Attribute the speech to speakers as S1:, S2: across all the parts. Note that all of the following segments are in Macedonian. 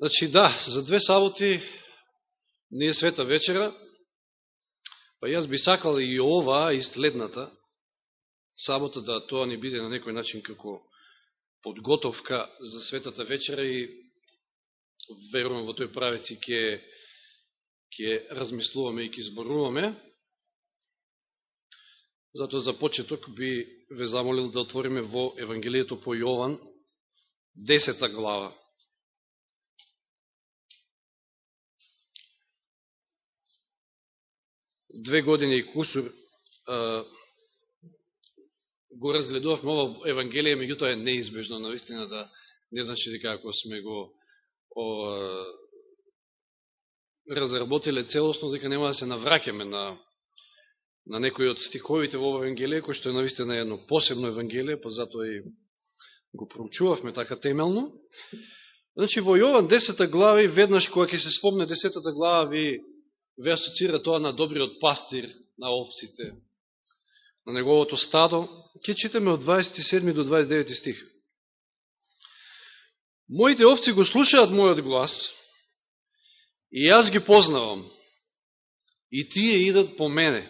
S1: Значи, да, за две саботи не е света вечера, па јас би сакал и ова, и следната, сабота да тоа ни биде на некој начин како подготовка за светата вечера и верувам во тој правец и ќе ќе размислуваме и ќе зборуваме. Затоа за почеток би ве замолил да отвориме во Евангелието по Јован, 10 глава. Две години и кусур го разгледувавме ова Евангелие, меѓутоа е неизбежно, наистина да не значи дека ако сме го о, разработиле целосно, дека нема да се навраќаме на, на некои од стиховите во ова Евангелие, кој што е наистина едно посебно Евангелие, па затоа и го проучувавме така темелно. Значи, во Јован 10 глава веднаш кога ќе се спомне 10 глава, ви ве асоцира тоа на добриот пастир на овците, на неговото стадо. Ке читаме од 27 до 29 стих. Моите овци го слушаат мојот глас и јас ги познавам и тие идат по мене.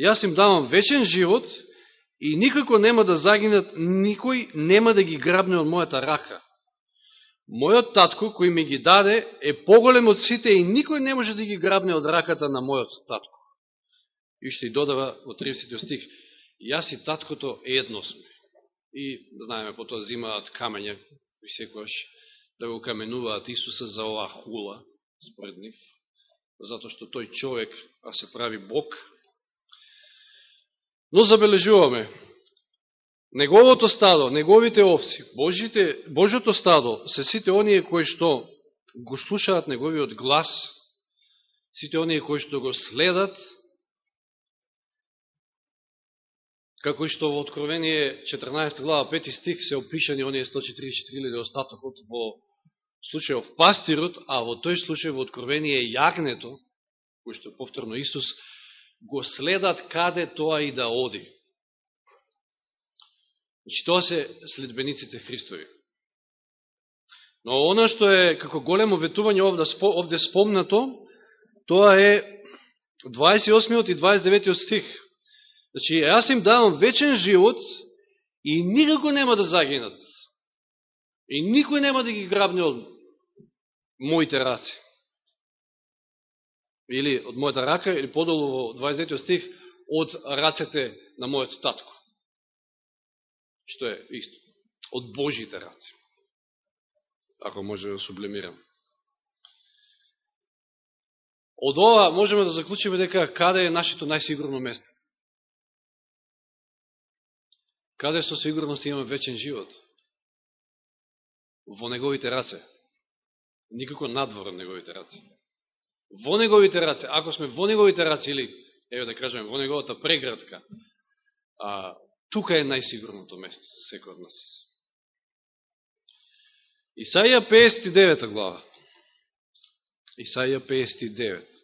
S1: Јас им давам вечен живот и никако нема да загинат, никој нема да ги грабне од мојата рака. Мојот татко, кој ми ги даде, е поголем од сите и никој не може да ги грабне од раката на мојот татко. И што и додава во 30 стих, јас и таткото едно сме. И, знаеме, потоа зимаат камења, и секојаш да го каменуваат Исуса за оваа хула, според нив, затоа што тој човек, а се прави Бог. Но забележуваме, Неговото стадо, неговите овци, Божите, Божото стадо се сите оние кои што го слушаат неговиот глас, сите оние кои што го следат, како што во Откровение 14 глава 5 стих се опишани оние 144.000 остатокот во случајов пастирот, а во тој случај во Откровение јагнето, кој што повторно Исус, го следат каде тоа и да оди. Значи, тоа се следбениците Христови. Но она што е како големо ветување овде, овде спомнато, тоа е 28 и 29 стих. Значи, јас им давам вечен живот и никако нема да загинат. И никој нема да ги грабне од моите раци. Или од мојата рака, или подолу во 29 стих, од рацете на мојот татко што е исто, од Божите раци. Ако може да сублемирам. Од ова можеме да заклучиме дека каде е нашето најсигурно место. Каде со сигурност имаме вечен живот? Во неговите раце. Никако надвор од неговите раце. Во неговите раце. Ако сме во неговите раце, или, еве да кажеме, во неговата преградка, а, Тука е најсигурното место, секој од нас. Исаија 59 глава. Исаија 59.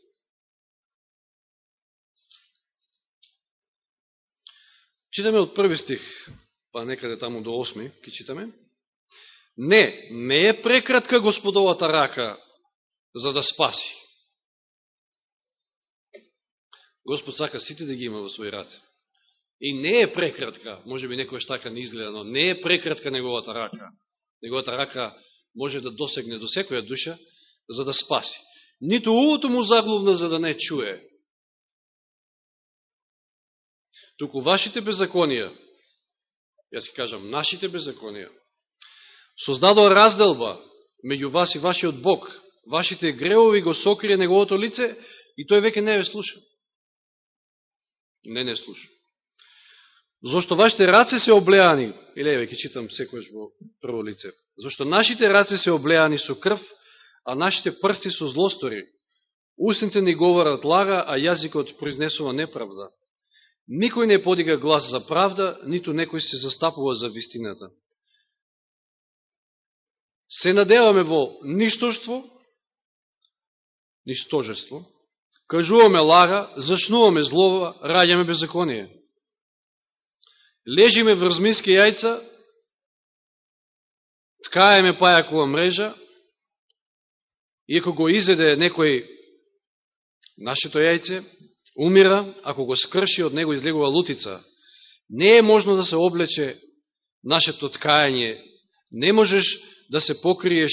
S1: Читаме од први стих, па некаде таму до осми, ки читаме. Не, не е прекратка господовата рака за да спаси. Господ сака сите да ги има во своји раце. И не е прекратка, може би некој така не изгледа, но не е прекратка неговата рака. Неговата рака може да досегне до секоја душа, за да спаси. Нито увото му заглувна, за да не чуе. Туку вашите беззаконија, јас си кажам, нашите беззаконија, создадоа разделба меѓу вас и вашиот Бог. Вашите греови го сокрие неговото лице и тој веќе не ве слуша. Не не слуша. Зошто вашите раце се облеани, или еве, ќе читам секојаш во прво лице. Зошто нашите раце се облеани со крв, а нашите прсти со злостори. Устните ни говорат лага, а јазикот произнесува неправда. Никој не подига глас за правда, ниту некој се застапува за вистината. Се надеваме во ништоштво, ништожество, кажуваме лага, зашнуваме злова, раѓаме беззаконие лежиме врз миски јајца, ткаеме пајакова мрежа, Ако го изеде некој нашето јајце, умира, ако го скрши, од него излегува лутица. Не е можно да се облече нашето ткаење. Не можеш да се покриеш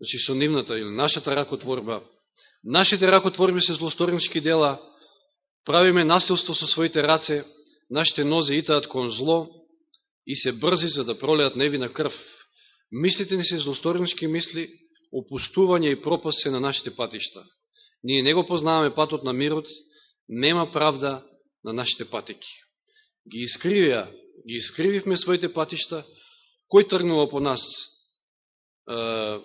S1: значи, со нивната или нашата ракотворба. Нашите ракотворби се злосторнички дела, правиме насилство со своите раце, нашите нози итаат кон зло и се брзи за да пролеат невина крв. Мислите ни се злосторнички мисли, опустување и пропаст се на нашите патишта. Ние не го познаваме патот на мирот, нема правда на нашите патики. Ги искривија, ги искрививме своите патишта, кој тргнува по нас? Е,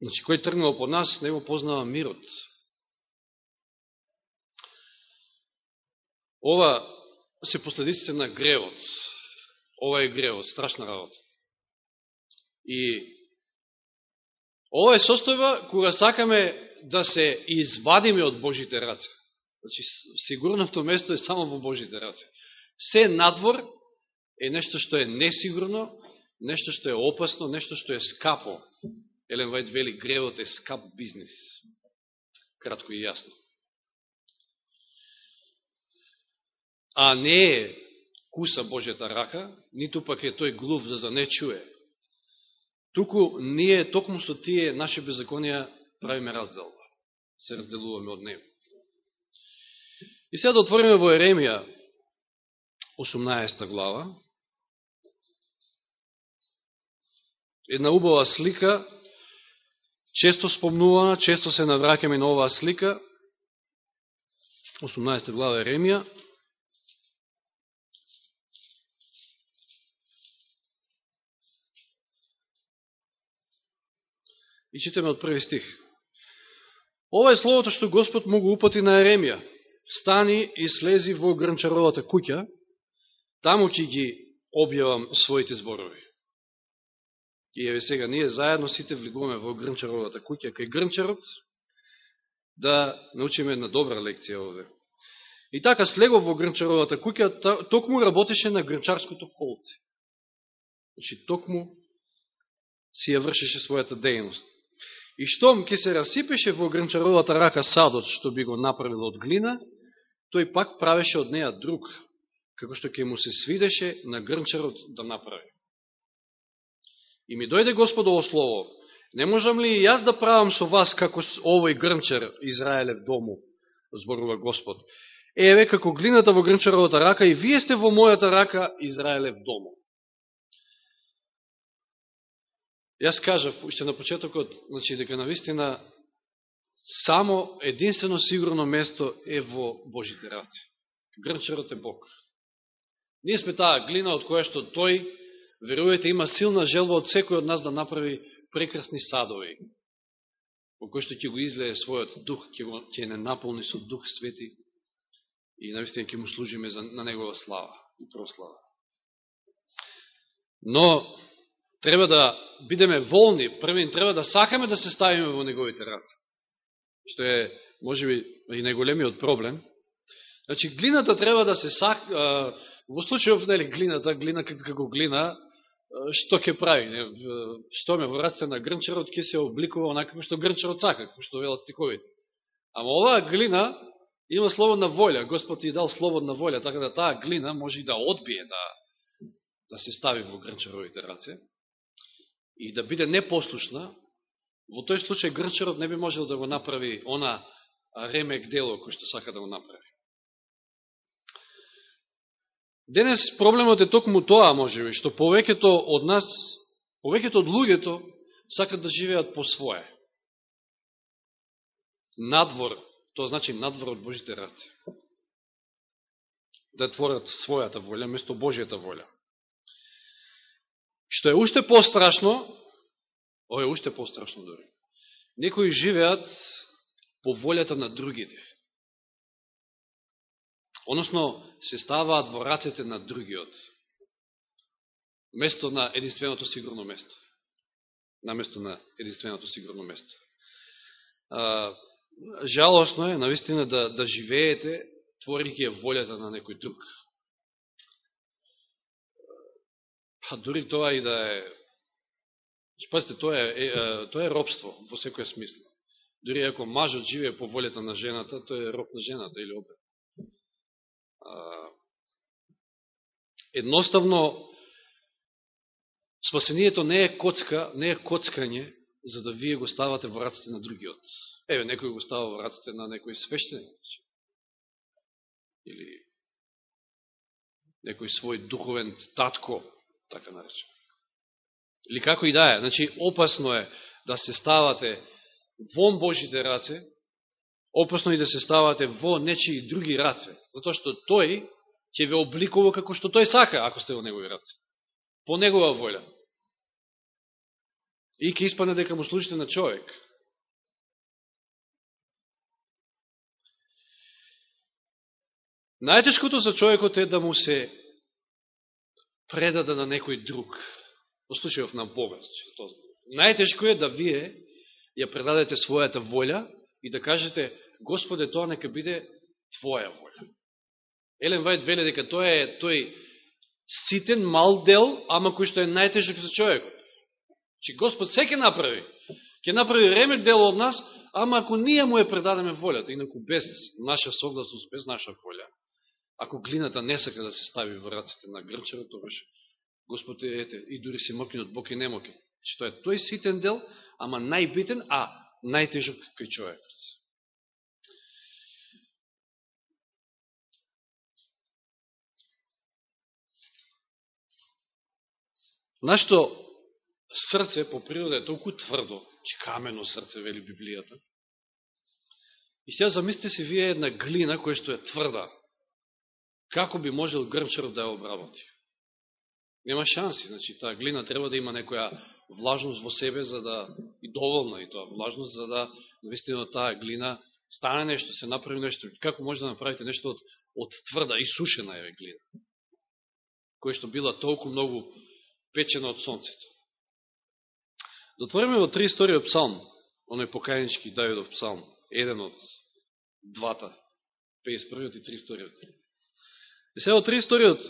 S1: значи, кој тргнува по нас, не го познава мирот. Ова се последиците на гревот. Ова е гревот, страшна работа. И ова е состојба кога сакаме да се извадиме од Божите раце. Значи, сигурното место е само во Божите раце. Се надвор е нешто што е несигурно, нешто што е опасно, нешто што е скапо. Елен Вајд вели, гревот е скап бизнес. Кратко и јасно. А не е куса Божјата рака, ниту пак е тој глув да за не чуе. Туку ние токму со тие наши беззаконија правиме разделба. Се разделуваме од него. И сега да отвориме во Еремија 18 глава. Една убава слика, често спомнувана, често се навракаме на оваа слика. 18 глава Еремија. И читаме од први стих. Ова е словото што Господ му го упати на Еремија. Стани и слези во гранчаровата куќа, таму ќе ги објавам своите зборови. И еве сега, ние заедно сите влегуваме во грнчаровата куќа, кај грнчарот, да научиме една добра лекција овде. И така слегов во грнчаровата куќа, токму работеше на грнчарското колце. Значи, токму си ја вршеше својата дејност. И штом ќе се расипеше во грнчаровата рака садот, што би го направил од глина, тој пак правеше од неја друг, како што ќе му се свидеше на грнчарот да направи. И ми дојде Господово слово, не можам ли и јас да правам со вас како овој грнчар Израелев дому, зборува Господ. Еве, како глината во грнчаровата рака и вие сте во мојата рака Израелев дому. Јас кажав, уште на почетокот, значи, дека на вистина само единствено сигурно место е во Божите раци. Грнчарот е Бог. Ние сме таа глина од која што тој, верувате, има силна желба од секој од нас да направи прекрасни садови, во кој што ќе го излее својот дух, ќе, го, ќе не наполни со дух свети и навистина ќе му служиме за, на негова слава и прослава. Но, треба да бидеме волни, првен треба да сакаме да се ставиме во неговите раце. Што е, може би, и најголемиот проблем. Значи, глината треба да се сак... Во случајов, нели, глината, глина како глина, што ќе прави? Не? Што ме во раците на грнчарот ќе се обликува онака што грнчарот сака, како што велат стиховите. Ама оваа глина има слободна волја. Господ ти дал слободна волја, така да таа глина може и да одбие да, да се стави во грнчаровите раце и да биде непослушна, во тој случај грчарот не би можел да го направи она ремек дело кој што сака да го направи. Денес проблемот е токму тоа, може би, што повеќето од нас, повеќето од луѓето сакат да живеат по свое. Надвор, тоа значи надвор од Божите раце. Да творат својата волја, место Божијата волја. Што е уште пострашно, ова е уште пострашно дори. Некои живеат по волјата на другите. Односно, се ставаат во рацете на другиот. Место на единственото сигурно место. На место на единственото сигурно место. А, жалосно е, навистина, да, да живеете, творики волјата на некој друг. Па дури тоа и да е Спасите, тоа е, е, тоа е робство во секоја смисла. Дори ако мажот живее по волјата на жената, тој е роб на жената или обе. Едноставно, спасението не е коцка, не е коцкање, за да вие го ставате во раците на другиот. Еве, некој го става во раците на некој свештеник. Или некој свој духовен татко, така наречен. Или како и да е. Значи, опасно е да се ставате во Божите раце, опасно е да се ставате во нечии други раце, затоа што тој ќе ве обликува како што тој сака, ако сте во негови раце. По негова волја. И ќе испане дека му служите на човек. Најтешкото за човекот е да му се предаде на некој друг. Во случајов на богат. Најтешко е да вие ја предадете својата волја и да кажете, Господе, тоа нека биде Твоја волја. Елен Вајд веле дека тоа е тој ситен мал дел, ама кој што е најтежок за човекот. Че Господ се ќе направи. Ќе направи ремек дел од нас, ама ако ние му е предадеме волјата, инаку без наша согласност, без наша волја, ако глината не сака да се стави во раците на грчарот, тогаш Господ е, ете, и дури се мокни од Бог и не моки. Што значи, е тој ситен дел, ама најбитен, а најтежок кај човекот. Нашето срце по природа е толку тврдо, че камено срце, вели Библијата. И сега замислите си вие една глина која што е тврда. Како би можел грмчаров да ја обработи? Нема шанси. Значи, таа глина треба да има некоја влажност во себе, за да и доволна и тоа влажност, за да навистина таа глина стане нешто, се направи нешто. Како може да направите нешто од, од тврда и сушена е глина? Која што била толку многу печена од сонцето. Да отвориме во три историја псалм, оној покајнички Давидов псалм, еден од двата, 51 и 3 историот. И сега од три историот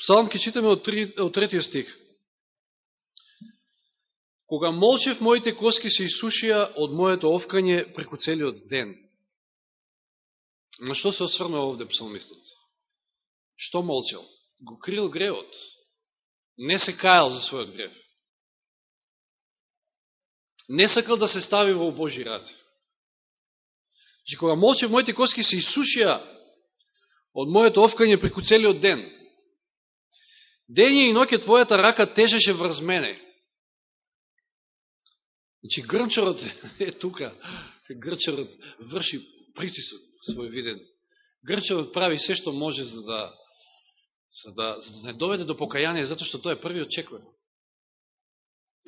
S1: псалм ке читаме од, три, од третиот стих. Кога молчев, моите коски се исушија од моето овкање преку целиот ден. На што се осврнува овде псалмистот? Што молчал? Го крил гревот. Не се кајал за својот грев. Не сакал да се стави во Божи рад. Че кога молчев, моите коски се исушија од моето овкање преку целиот ден. Дење и ноќе твојата рака тежеше врз мене. Значи, грнчарот е тука. Грнчарот врши притисок свој виден. Грнчарот прави се што може за да, за да, за да не доведе до покаяние, затоа што тоа е првиот чекор.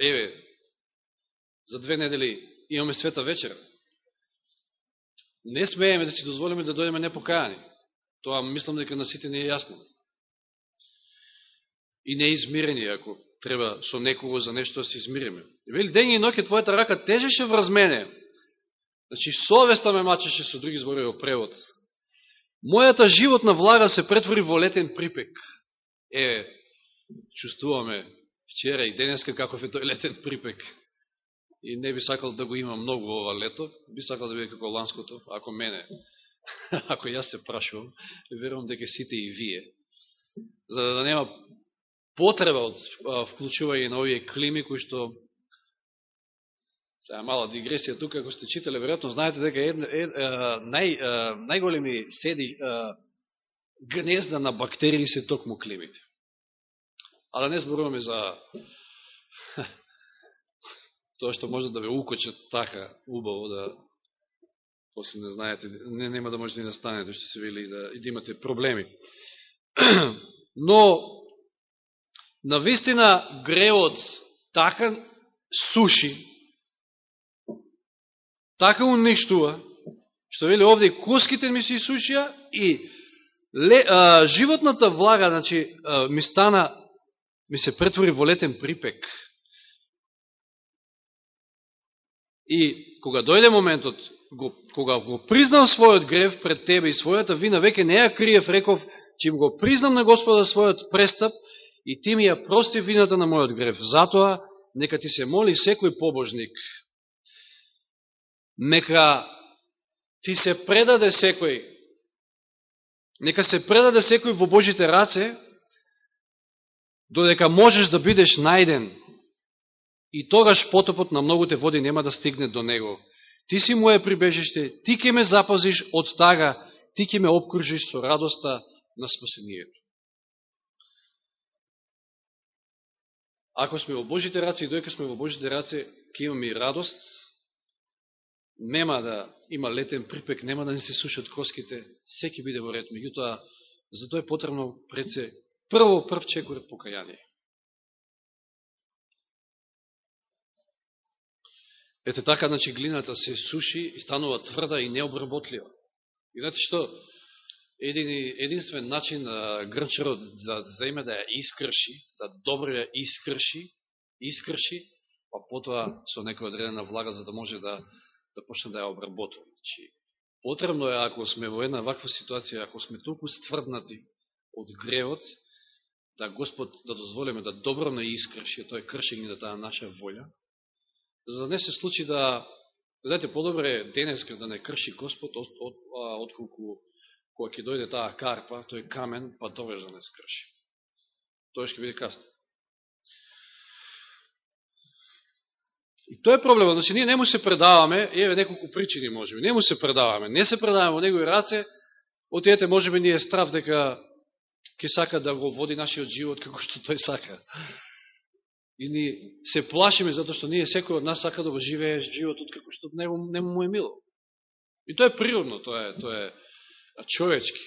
S1: Еве, за две недели имаме света вечера. Не смееме да си дозволиме да дојдеме непокаяни. Тоа мислам дека на сите не е јасно. И не измирени, ако треба со некого за нешто да се измириме. Вели, ден и ноќе твојата рака тежеше врз мене. Значи, совеста ме мачеше со други збори во превод. Мојата животна влага се претвори во летен припек. Е, чувствуваме вчера и денеска каков е тој летен припек. И не би сакал да го има многу ова лето, би сакал да биде како ланското, ако мене, ако јас се прашувам, верувам дека сите и вие. За да нема потреба од вклучување на овие клими, кои што Сега мала дигресија тука, ако сте читале, веројатно знаете дека е, е, е, нај, е, најголеми седи е, гнезда на бактерии се токму климите. А да не зборуваме за тоа што може да ве укочат така убаво да после не знаете, не, нема да можете ни да станете, што се вели да, и да имате проблеми. Но на вистина греот така суши, така уништува, што вели овде куските ми се исушија и ле, а, животната влага, значи, а, ми стана, ми се претвори во летен припек. И кога дојде моментот, го, кога го признам својот грев пред тебе и својата вина, веќе не ја криев, реков, че го признам на Господа својот престап, и ти ми ја прости вината на мојот грев. Затоа нека ти се моли секој побожник, нека ти се предаде секој, нека се предаде секој во Божите раце, додека можеш да бидеш најден, и тогаш потопот на многоте води нема да стигне до него. Ти си моје прибежиште, ти ке ме запазиш од тага, ти ке ме обкружиш со радоста на спасението. Ако сме во Божите раце и дојка сме во Божите раце, ќе имаме и радост, нема да има летен припек, нема да не се сушат коските, секи биде во ред. Меѓутоа, затоа е потребно пред се прво прв чекор покаяние. Ете така, значи, глината се суши и станува тврда и необработлива. И знаете што? Един, единствен начин на грнчарот да заеме да ја искрши, да добро ја искрши, искрши, па потоа со некоја одредена влага за да може да, да почне да ја обработува. Значи, потребно е, ако сме во една ваква ситуација, ако сме толку стврднати од гревот, да Господ да дозволиме да добро не искрши, тоа е кршење да таа наша волја, за да не се случи да, знаете, подобре е денеска да не крши Господ, од, од, отколку кога ќе дојде таа карпа, тој камен, па довеж да не скрши. Тоа ќе биде касно. И тоа е проблемот. Значи, ние не му се предаваме, еве неколку причини можеби, не му се предаваме, не се предаваме во негови раце, отиете можеби ние страв дека ќе сака да го води нашиот живот како што тој сака. И ни се плашиме затоа што ние секој од нас сака да го живее животот како што не, не му е мило. И тоа е природно, тоа е, тоа е човечки.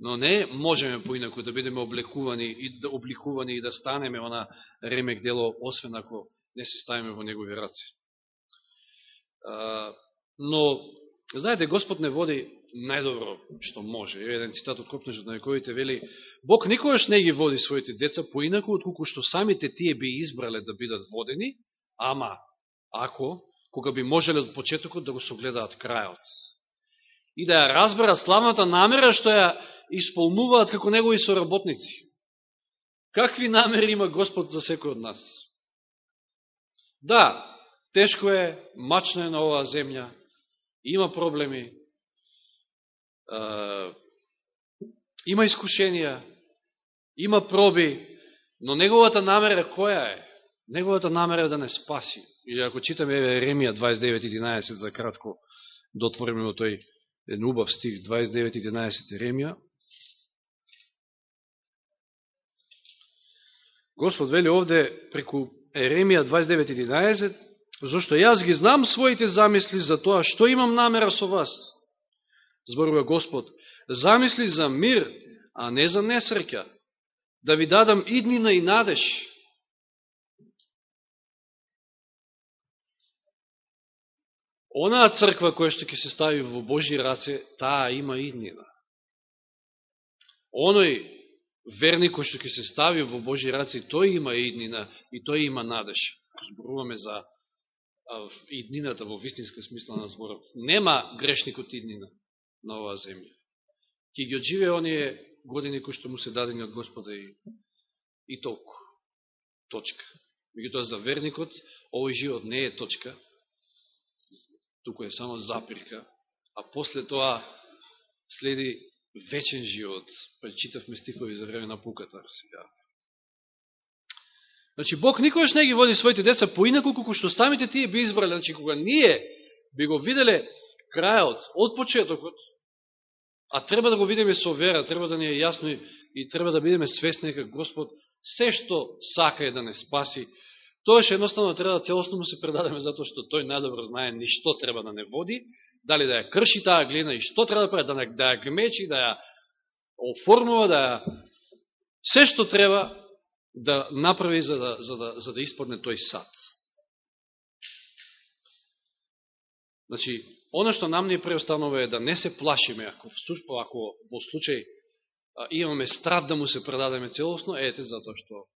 S1: Но не можеме поинаку да бидеме облекувани и да обликувани и да станеме она ремек дело, освен ако не се ставиме во негови раци. Но, знаете, Господ не води најдобро што може. Еден цитат од Копнежот на вековите вели Бог никогаш не ги води своите деца поинаку, отколку што самите тие би избрале да бидат водени, ама ако, кога би можеле од почетокот да го согледаат крајот и да ја разберат славната намера што ја исполнуваат како негови соработници. Какви намери има Господ за секој од нас? Да, тешко е, мачна е на оваа земја, има проблеми, има искушенија, има проби, но неговата намера која е? Неговата намера е да не спаси. Или ако читаме Еремија 29.11 за кратко, да отвориме во тој еден убав стих 29.11 Еремија. Господ вели овде преку Еремија 29.11 зашто јас ги знам своите замисли за тоа што имам намера со вас зборува Господ, замисли за мир, а не за несреќа, да ви дадам иднина и надеж. Онаа црква која што ќе се стави во Божи раце, таа има иднина. Оној верник кој што ќе се стави во Божи раце, тој има иднина и тој има надеж. Зборуваме за иднината во вистинска смисла на зборот. Нема грешникот иднина на оваа земја. Ке ги одживе оние години кои што му се дадени од Господа и, и толку. Точка. Меѓутоа за верникот, овој живот не е точка, туку е само запирка, а после тоа следи вечен живот. Пречитавме стихови за време на пуката. Сега. Значи, Бог никогаш не ги води своите деца поинако, колку што самите тие би избрали. Значи, кога ние би го виделе крајот, од почетокот, а треба да го видиме со вера, треба да ни е јасно и, и треба да бидеме свесни дека Господ се што сака е да не спаси, тоа ше едноставно треба да целосно му се предадеме затоа што тој најдобро знае ни што треба да не води, дали да ја крши таа глина и што треба да прави, да, не, да ја гмечи, да ја оформува, да ја се што треба да направи за да, за да, за да исподне тој сад. Значи, Оно што нам не преостанува е да не се плашиме, ако, ако во случај а, имаме страт да му се предадеме целосно, ете затоа што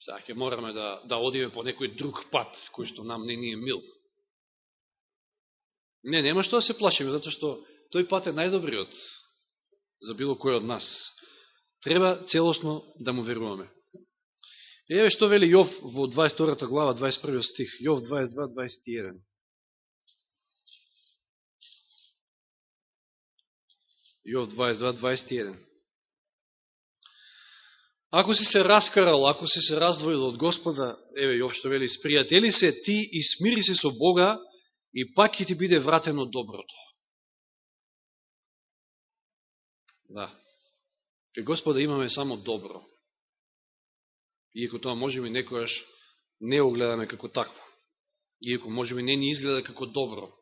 S1: сега ќе мораме да, да одиме по некој друг пат, кој што нам не ни е мил. Не, нема што да се плашиме, затоа што тој пат е најдобриот за било кој од нас. Треба целосно да му веруваме. Еве што вели Јов во 22 глава, 21 стих. Јов 22, 21. Јов 22.21. Ако си се раскарал, ако си се раздвоил од Господа, еве Јов што вели, спријатели се ти и смири се со Бога и пак ќе ти биде вратено доброто. Да. Кај Господа имаме само добро. Иако тоа можеме некојаш не огледаме како такво. Иако можеме не ни изгледа како добро.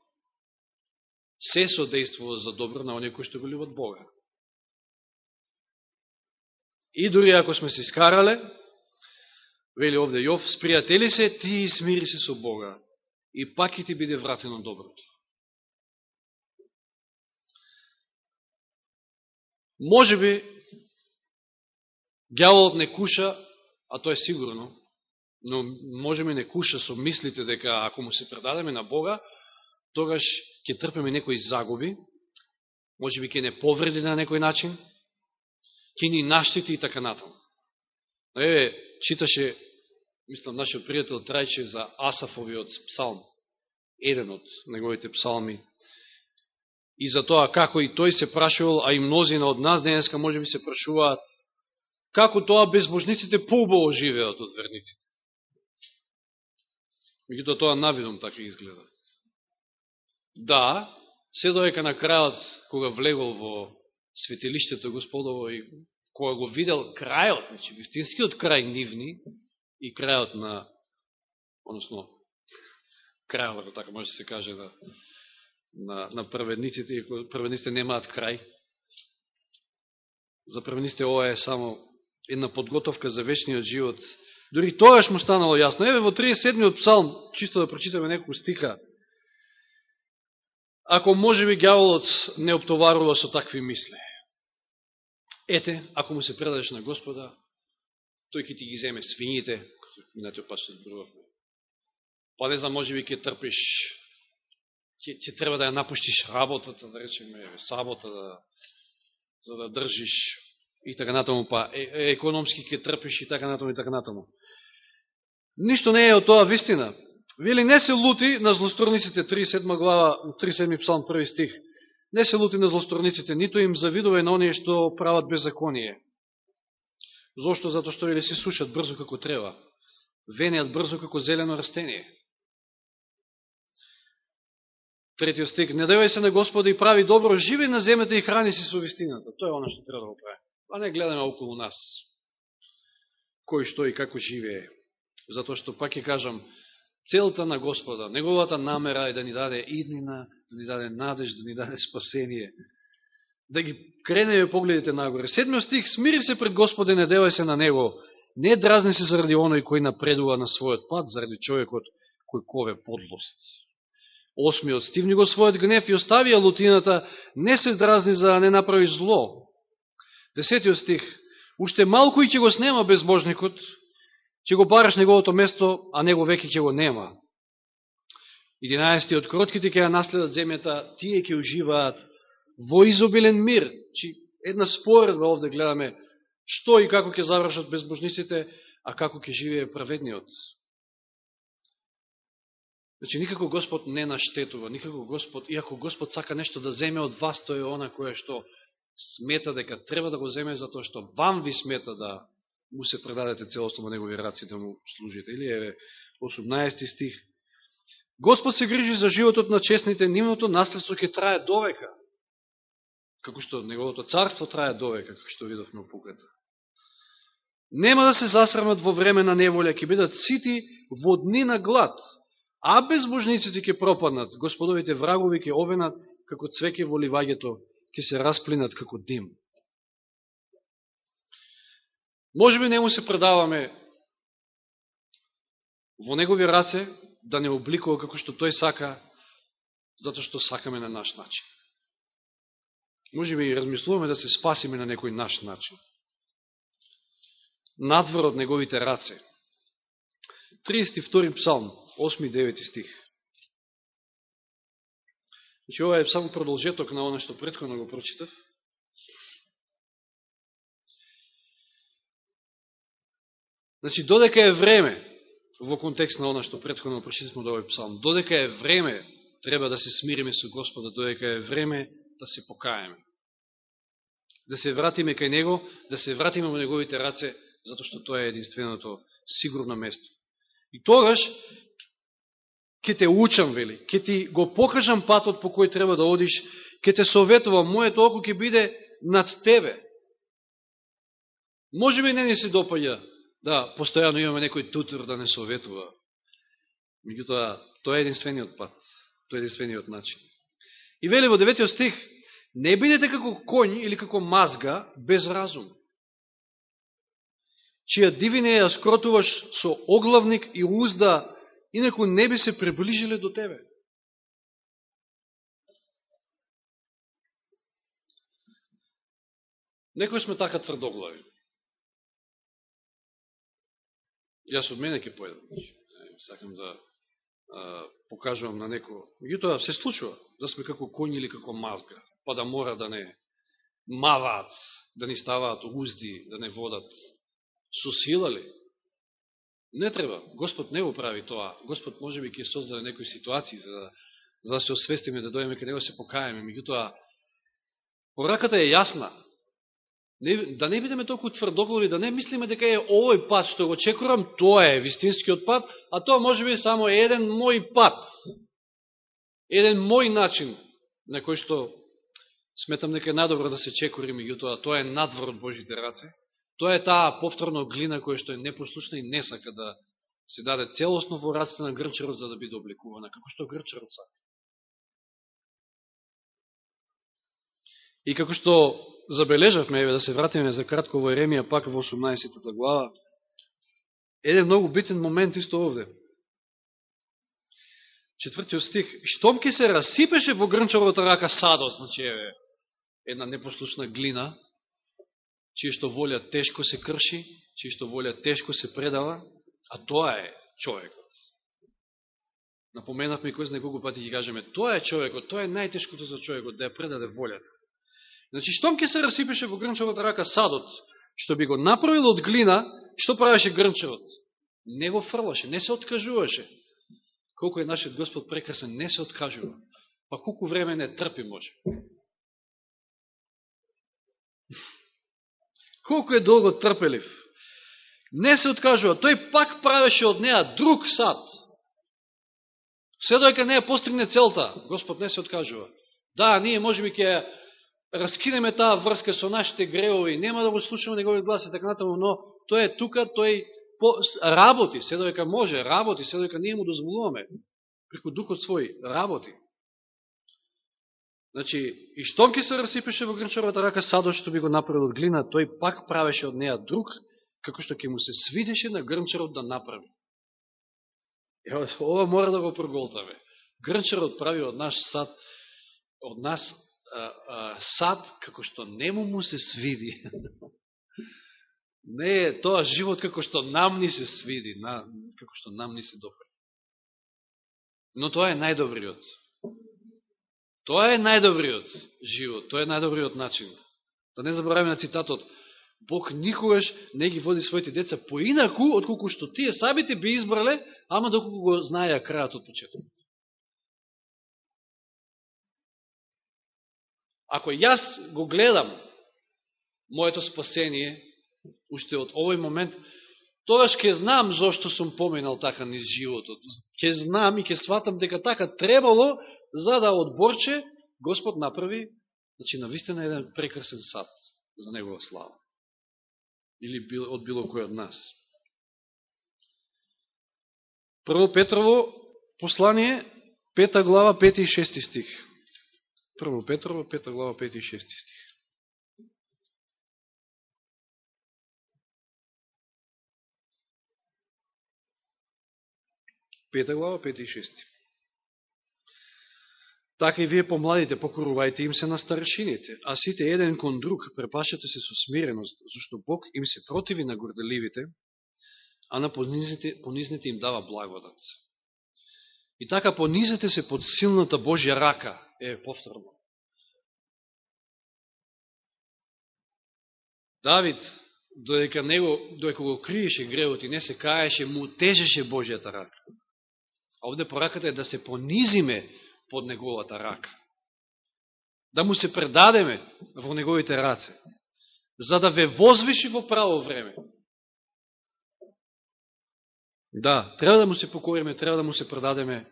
S1: Се содействува за добро на оние кои што го любат Бога. И дори ако сме се скарале, вели овде Јов, спријатели се, ти смири се со Бога и пак и ти биде вратено доброто. Може би, гјаволот не куша а тоа е сигурно, но можеме не куша со мислите дека ако му се предадеме на Бога, тогаш ќе трпеме некои загуби, може би ќе не повреди на некој начин, ќе ни наштити и така натаму. Еве, читаше, мислам, нашиот пријател Трајче за Асафовиот псалм, еден од неговите псалми, и за тоа како и тој се прашувал, а и мнозина од нас денеска може би се прашуваат, како тоа безбожниците поубаво живеат од верниците. Мегуто тоа навидом така изгледа. Да, се доека на крајот, кога влегол во светилиштето Господово и кога го видел крајот, значи вистинскиот крај нивни и крајот на, односно, крајот, ако така може да се каже, на, на, на праведниците, и праведниците немаат крај. За праведниците ова е само една подготовка за вечниот живот. Дори тогаш му станало јасно. Еве во 37-иот псалм, чисто да прочитаме некој стиха, ако може би гјаволот не оптоварува со такви мисли. Ете, ако му се предадеш на Господа, тој ќе ти ги земе свињите, минатиот пат што зборувавме. Па не знам, може би ќе трпиш, ќе, ќе треба да ја напуштиш работата, да речеме, сабота, да, за да држиш и така натаму, па е, е, економски ќе трпиш и така натаму и така натаму. Ништо не е од тоа вистина. Вели не се лути на злосторниците 37 глава, 37 псалм, први стих. Не се лути на злосторниците, нито им завидува на оние што прават беззаконие. Зошто? Зато што вели се сушат брзо како треба. Венеат брзо како зелено растение. Третиот стих. Не давај се на Господа и прави добро, живи на земјата и храни се со вистината. Тоа е оно што треба да го прави а па не гледаме околу нас, кој што и како живее. Затоа што, пак ќе кажам, целта на Господа, неговата намера е да ни даде иднина, да ни даде надеж, да ни даде спасение. Да ги кренеме погледите нагоре. Седмиот стих, смири се пред Господе, не девај се на Него. Не дразни се заради оној кој напредува на својот пат, заради човекот кој кове подлост. Осмиот, стивни го својот гнев и оставија лутината, не се дразни за да не направи зло, Десетиот стих. Уште малку и ќе го снема безбожникот, ќе го бараш неговото место, а него веќе ќе го нема. 11. Кротките ќе ја наследат земјата, тие ќе уживаат во изобилен мир. Чи една споредба овде гледаме што и како ќе завршат безбожниците, а како ќе живее праведниот. Значи, никако Господ не наштетува, никако Господ, иако Господ сака нешто да земе од вас, тој е она која што смета дека треба да го земе затоа што вам ви смета да му се предадете целосно во негови раци да му служите. Или е 18 стих. Господ се грижи за животот на честните, нивното наследство ќе трае довека. Како што неговото царство трае довека, како што видовме пуката. Нема да се засрамат во време на неволја, ќе бидат сити во дни на глад, а безбожниците ќе пропаднат, господовите врагови ќе овенат како цвеќе во ливаѓето, ќе се расплинат како дим. Може би не му се предаваме во негови раце да не обликува како што тој сака, затоа што сакаме на наш начин. Може би и размислуваме да се спасиме на некој наш начин. Надвор од неговите раце. 32 псалм, 8-9 стих. Значи, ова е само продолжеток на оно што предходно го прочитав. Значи, додека е време, во контекст на оно што предходно прочитавме од овој псалм, додека е време, треба да се смириме со Господа, додека е време да се покаеме. Да се вратиме кај Него, да се вратиме во Неговите раце, затоа што тоа е единственото сигурно место. И тогаш, ќе те учам, вели, ќе ти го покажам патот по кој треба да одиш, ќе те советувам, моето око ќе биде над тебе. Може би не ни се допаѓа да постојано имаме некој тутор да не советува. Меѓутоа, тоа е единствениот пат. Тоа е единствениот начин. И вели во деветиот стих, не бидете како конј или како мазга без разум, чија дивине ја скротуваш со оглавник и узда, инаку не би се приближиле до тебе. Некој сме така тврдоглави. Јас од мене ќе поедам. Сакам да а, покажувам на некој. Меѓутоа се случува да сме како коњи или како мазга, па да мора да не маваат, да ни ставаат узди, да не водат со сила ли? Не треба. Господ не го прави тоа. Господ може би ќе создаде некои ситуации за да, за да се освестиме, да дојдеме кај него да се покаеме. Меѓутоа, пораката е јасна. Да не бидеме толку тврдоглави, да не мислиме дека е овој пат што го чекорам, тоа е вистинскиот пат, а тоа може би само еден мој пат. Еден мој начин на кој што сметам дека е надобро да се чекори, меѓутоа тоа е надвор од Божите раце. Тоа е таа повторна глина која што е непослушна и не сака да се даде целосно во раците на грчарот за да биде обликувана, како што грчарот сака. И како што забележавме, еве да се вратиме за кратко во Еремија, пак во 18 глава, еден многу битен момент исто овде. Четвртиот стих. Штом ке се расипеше во грнчаровата рака садот, значи еве, една непослушна глина, чие што волја тешко се крши, чие што волја тешко се предава, а тоа е човекот. Напоменавме кој знае колку пати ги кажеме, тоа е човекот, тоа е најтешкото за човекот, да ја предаде волјата. Значи, штом ке се расипеше во грнчевата рака садот, што би го направил од глина, што правеше грнчевот? Не го фрлаше, не се откажуваше. Колко е нашиот Господ прекрасен, не се откажува. Па колку време не трпи може. Колко е долго трпелив. Не се откажува. Тој пак правеше од неа друг сад. Все дојка не ја постигне целта, Господ не се откажува. Да, ние може би ќе раскинеме таа врска со нашите гревови, нема да го слушаме неговиот глас и така натаму, но тој е тука, тој по, работи, се дојка може, работи, се дојка ние му дозволуваме, преку духот свој, работи. Значи, и штом ке се расипеше во грнчаровата рака садот што би го направил од глина, тој пак правеше од неа друг, како што ќе му се свидеше на грнчарот да направи. Ева, ова мора да го проголтаме. Грнчарот прави од наш сад, од нас сад, како што нему му се свиди. Не е тоа живот како што нам ни се свиди, на, како што нам ни се допре. Но тоа е најдобриот. Тоа е најдобриот живот, тоа е најдобриот начин. Да не забораваме на цитатот, Бог никогаш не ги води своите деца поинаку, отколку што тие сабите би избрале, ама доколку го знаеа крајот од почетокот. Ако јас го гледам моето спасение, уште од овој момент, тогаш ќе знам зошто сум поминал така низ животот. Ќе знам и ќе сватам дека така требало за да одборче Господ направи, значи, на вистина еден прекрасен сад за Негова слава. Или од било кој од нас. Прво Петрово послание, пета глава, пети и шести стих. Прво Петрово, пета глава, пети и шести стих. Пета глава, пети и шести. Така и вие помладите покорувајте им се на старшините, а сите еден кон друг препашете се со смиреност, зашто Бог им се противи на горделивите, а на понизните, понизните им дава благодат. И така понизете се под силната Божја рака, е повторно. Давид додека него, додека го криеше гревот и не се каеше, му тежеше Божијата рака. А овде пораката е да се понизиме под неговата рака. Да му се предадеме во неговите раце, за да ве возвиши во право време. Да, треба да му се покориме, треба да му се предадеме.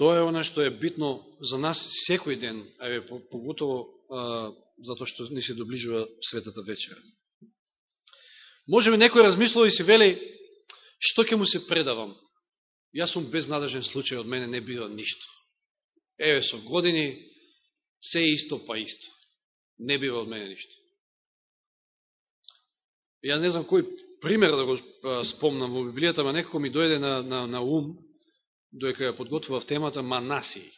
S1: Тоа е оно што е битно за нас секој ден, а е поготово затоа што ни се доближува светата вечера. Може би некој размислува и се вели, што ќе му се предавам? Јас сум безнадежен случај, од мене не бива ништо. Еве со години, се исто па исто. Не бива од мене ништо. Ја не знам кој пример да го спомнам во Библијата, ма некако ми дојде на, на, на ум, доека ја подготвував темата Манасии.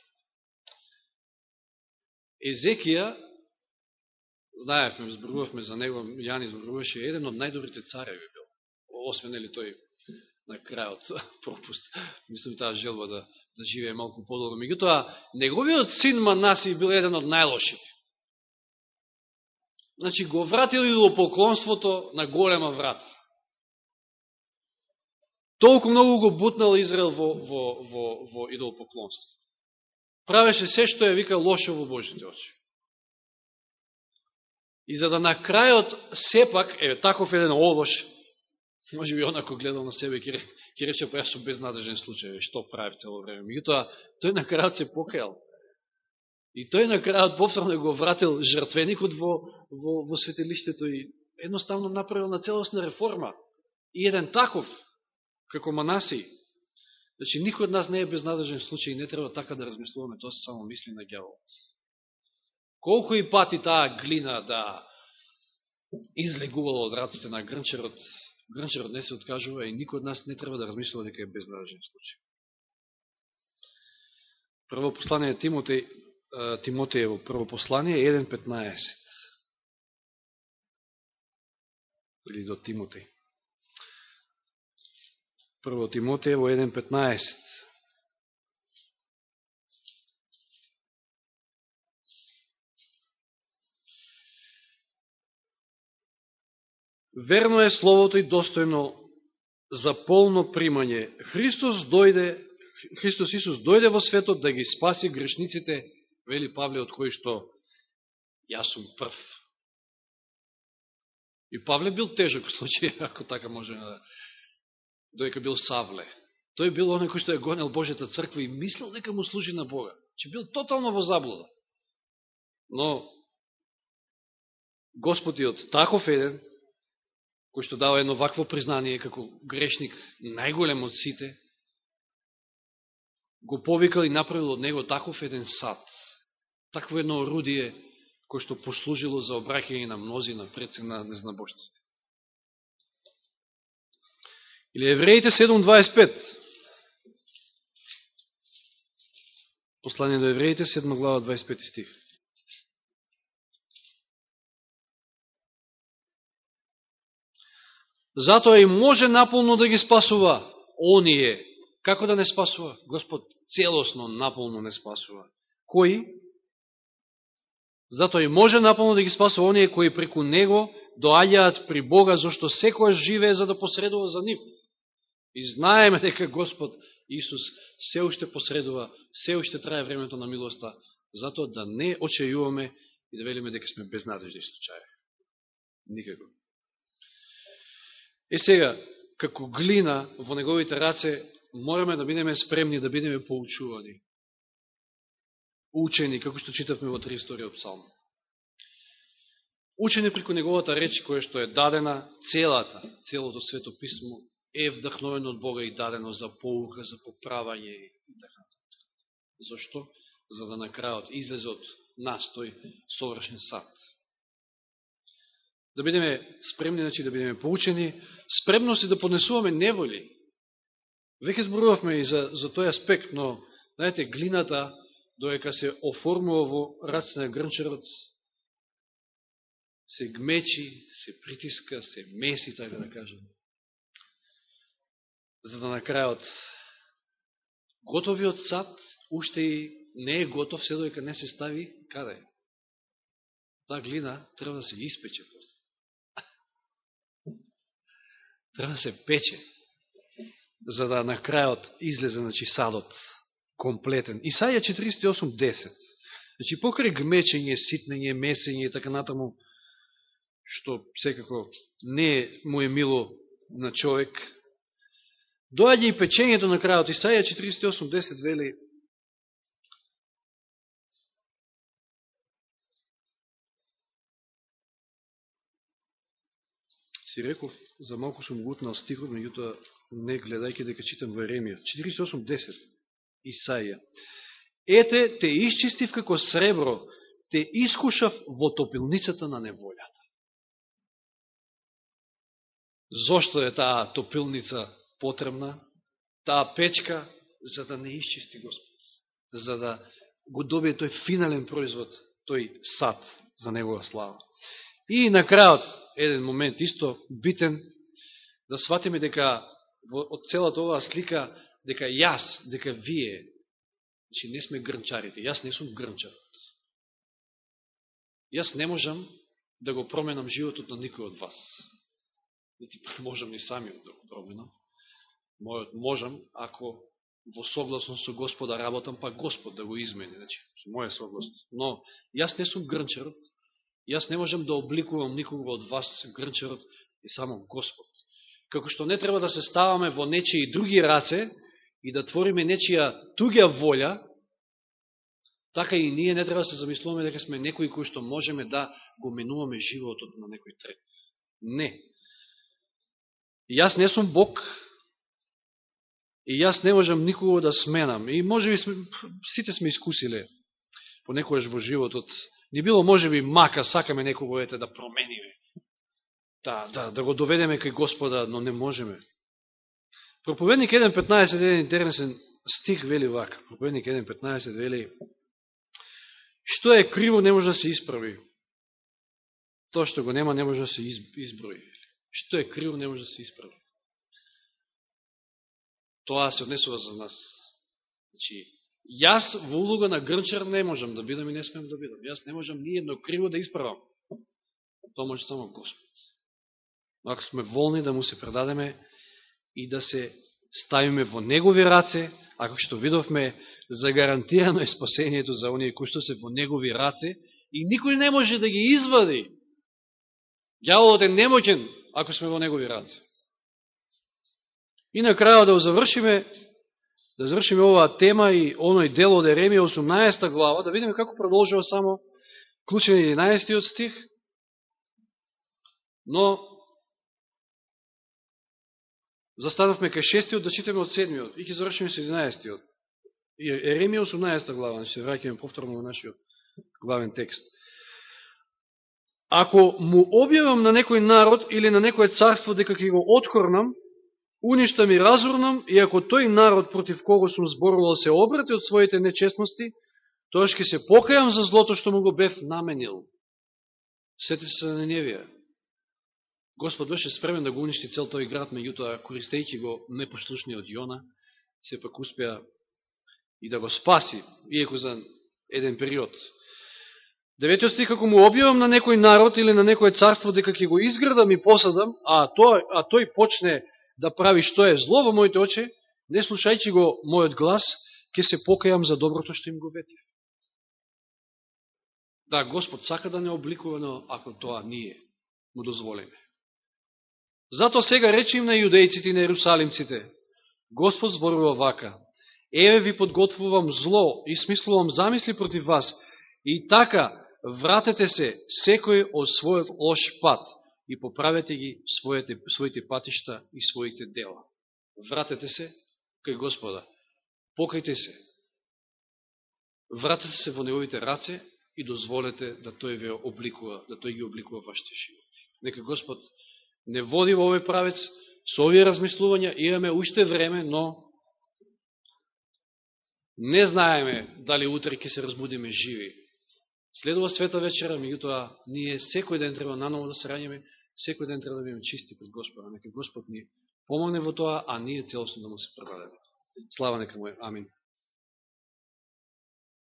S1: Езекија, знаевме, зборувавме за него, Јани зборуваше, еден од најдобрите цареви бил. Освен ли тој на крајот пропуст. Мислам таа желба да, да живее малку подолго. Меѓутоа, неговиот син Манаси бил еден од најлошите. Значи, го вратили до поклонството на голема врата. Толку многу го бутнал Израел во, во, во, во идолопоклонство. Правеше се што ја вика лошо во Божите очи. И за да на крајот сепак, еве таков еден овош, може би онако гледал на себе, ке, ке рече, па јас сум безнадежен случај, што прави цело време. Меѓутоа, тој на крајот се покајал. И тој на крајот повторно го вратил жртвеникот во, во, во светилиштето и едноставно направил на целосна реформа. И еден таков, како Манаси. Значи, никој од нас не е безнадежен случај и не треба така да размислуваме, тоа се само мисли на гјаволот. Колку и пати таа глина да излегувала од раците на грнчерот, грнчерот не се откажува и никој од нас не треба да размислува дека е безнадежен случај. Прво послание Тимотеј, Тимотејево, прво послание 1.15. Или до Тимотеј. 1 Тимотеево 1.15. Верно е Словото и достојно за полно примање. Христос дојде, Христос Исус дојде во светот да ги спаси грешниците, вели Павле, од кои што јас сум прв. И Павле бил тежок случај, ако така може да дојка бил Савле. Тој бил оној кој што е гонел Божјата црква и мислел дека му служи на Бога. Че бил тотално во заблуда. Но Господиот таков еден, кој што дава едно вакво признание како грешник најголем од сите, го повикал и направил од него таков еден сад, такво едно орудие кој што послужило за обраќање на мнози на предсек на незнабожците. Или Евреите 7.25. Послание до Евреите, 7 глава, 25 стих. Затоа и може наполно да ги спасува оние. Како да не спасува? Господ целосно наполно не спасува. Кои? Затоа и може наполно да ги спасува оние кои преку Него доаѓаат при Бога, зашто секој живее за да посредува за нив. И знаеме дека Господ Исус се уште посредува, се уште трае времето на милоста, затоа да не очајуваме и да велиме дека сме безнадежни случаи. Никако. И сега, како глина во неговите раце, мораме да бидеме спремни, да бидеме поучувани. Учени, како што читавме во три историја од Псалм. Учени преку неговата реч, која што е дадена целата, целото свето писмо, е вдахновено од Бога и дадено за поука, за поправање и така. Зошто? За да на крајот излезе од нас тој совршен сад да бидеме спремни, значи да бидеме поучени, спремност и да поднесуваме неволи. Веќе зборувавме и за, за тој аспект, но, знаете, глината, доека се оформува во раце на грнчарот, се гмечи, се притиска, се меси, така да кажем. За да на крајот готовиот сад уште и не е готов, се додека не се стави каде? Таа глина треба да се испече после Треба да се пече, за да на крајот излезе значи, садот комплетен. Исаја 48.10. Значи, покрај гмечење, ситнење, месење и така натаму, што секако не му е мило на човек, доаѓа и печењето на крајот. Исаја 48.10 вели Си реков, за малку сум гутнал стихот, меѓутоа не гледајќи дека читам во Еремија. 48.10 Исаја. Ете, те исчистив како сребро, те искушав во топилницата на неволјата. Зошто е таа топилница потребна? Таа печка, за да не исчисти Господ. За да го добие тој финален производ, тој сад за негова слава. И на крајот, еден момент исто битен, да сватиме дека од целата оваа слика, дека јас, дека вие, значи не сме грнчарите, јас не сум грнчарот. Јас не можам да го променам животот на никој од вас нити можам ни самиот да го променам. Мојот можам, ако во согласност со Господа работам, па Господ да го измени, значи, со моја согласност. Но, јас не сум грнчарот, јас не можам да обликувам никога од вас грнчарот и само Господ. Како што не треба да се ставаме во нечии други раце и да твориме нечија туѓа волја, така и ние не треба да се замислуваме дека сме некои кои што можеме да го минуваме животот на некој трет. Не. Јас не сум Бог и јас не можам никого да сменам. И може би сме, сите сме искусиле понекојаш во животот. Ни било може би мака, сакаме некого ете да промениме. Да, да, да го доведеме кај Господа, но не можеме. Проповедник 1.15, еден интересен стих вели вака. Проповедник 1.15 вели Што е криво не може да се исправи. Тоа што го нема не може да се изброи што е криво не може да се исправи. Тоа се однесува за нас. Значи, јас во улога на грнчар не можам да бидам и не смем да бидам. Јас не можам ни едно криво да исправам. Тоа може само Господ. Ако сме волни да му се предадеме и да се ставиме во негови раце, ако што видовме, загарантирано е спасението за оние кои што се во негови раце и никој не може да ги извади. Дјаволот е немоќен ако сме во негови раце. И на крајот да завршиме, да завршиме оваа тема и оној дел од Еремија 18 глава, да видиме како продолжува само клучен 11 од стих, но застанавме кај 6 да читаме од 7 и ќе завршиме со 11 Еремија 18 глава, значи се враќаме повторно на нашиот главен текст. Ако му објавам на некој народ или на некој царство дека ќе го откорнам, уништам и разурнам, и ако тој народ против кого сум зборувал да се обрати од своите нечестности, тоа ќе се покајам за злото што му го бев наменил. Сети се на Невија. Господ беше спремен да го уништи цел тој град, меѓутоа, користејќи го непослушниот Јона, сепак успеа и да го спаси, иеко за еден период. Деветиот стих, како му објавам на некој народ или на некој царство дека ќе го изградам и посадам, а тој, а тој почне да прави што е зло во моите очи, не слушајќи го мојот глас, ќе се покајам за доброто што им го ветив. Да, Господ сака да не обликува, но ако тоа ние му дозволиме. Зато сега речем на јудејците и на ерусалимците, Господ зборува вака, еве ви подготвувам зло и смислувам замисли против вас, и така вратете се секој од својот лош пат и поправете ги своите, своите патишта и своите дела. Вратете се кај Господа. Покајте се. Вратете се во неговите раце и дозволете да тој ве обликува, да тој ги обликува вашите животи. Нека Господ не води во овој правец, со овие размислувања имаме уште време, но не знаеме дали утре ќе се разбудиме живи Следува света вечера, меѓутоа ние секој ден треба наново да се раѓаме, секој ден треба да бидеме чисти пред Господа. Нека Господ ни помогне во тоа, а ние целосно да му се предадеме. Слава нека му е. Амин.